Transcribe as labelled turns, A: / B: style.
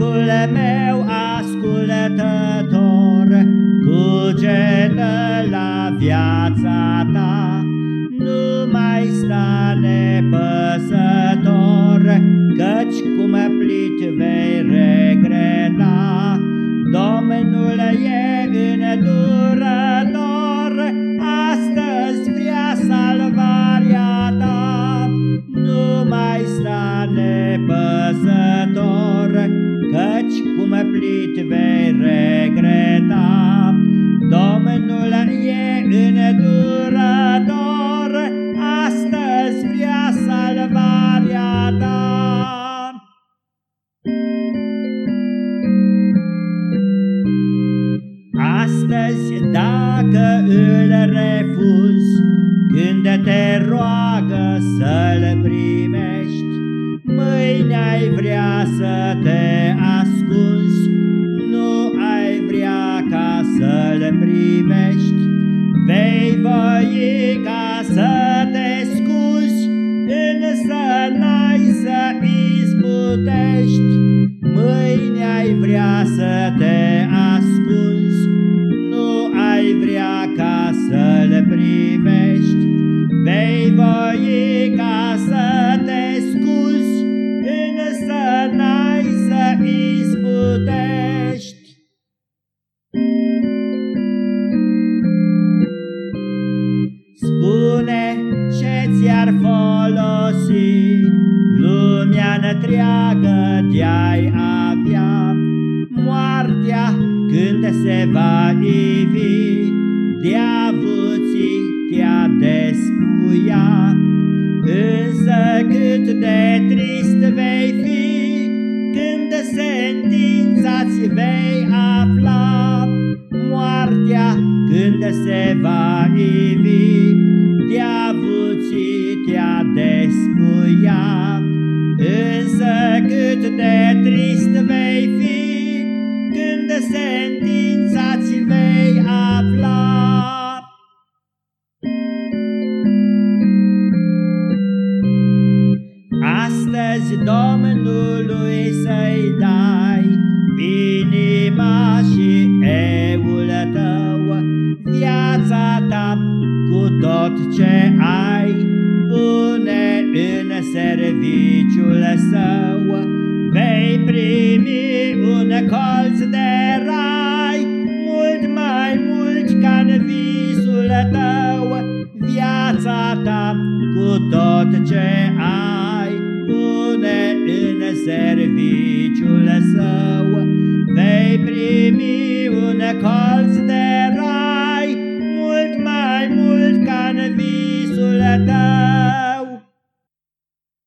A: dragul meu ascultător, cugetă la viața ta, nu mai sta nepăsător, căci cum plit vei regreta, Domnul e Căci cum plit vei regreta, Domnul e îndurător, astăzi vrea salvarea ta. Astăzi dacă îl refuzi, când te roagă să-l primești, mâine ai vrea să te să-l primești, vei voi ca să te scuzi, însă n-ai să izbutești. Mâine ai vrea să te ascunzi, nu ai vrea ți-ar folosi lumea întreagă de-ai avea moartea când se va ivi de avuții te-a despuia. Însă cât de trist vei fi când sentința-ți vei afla moartea când se va ivi de avuții te-a despuia. Însă cât de trist vei fi când sentința-ți vei afla. Astăzi Domnului să-i dai inima și eul tău, viața ta cu tot ce ai, pune în serviciul său, vei primi un colț de rai, mult mai mult ca în visul tău, viața ta cu tot ce ai, pune în serviciul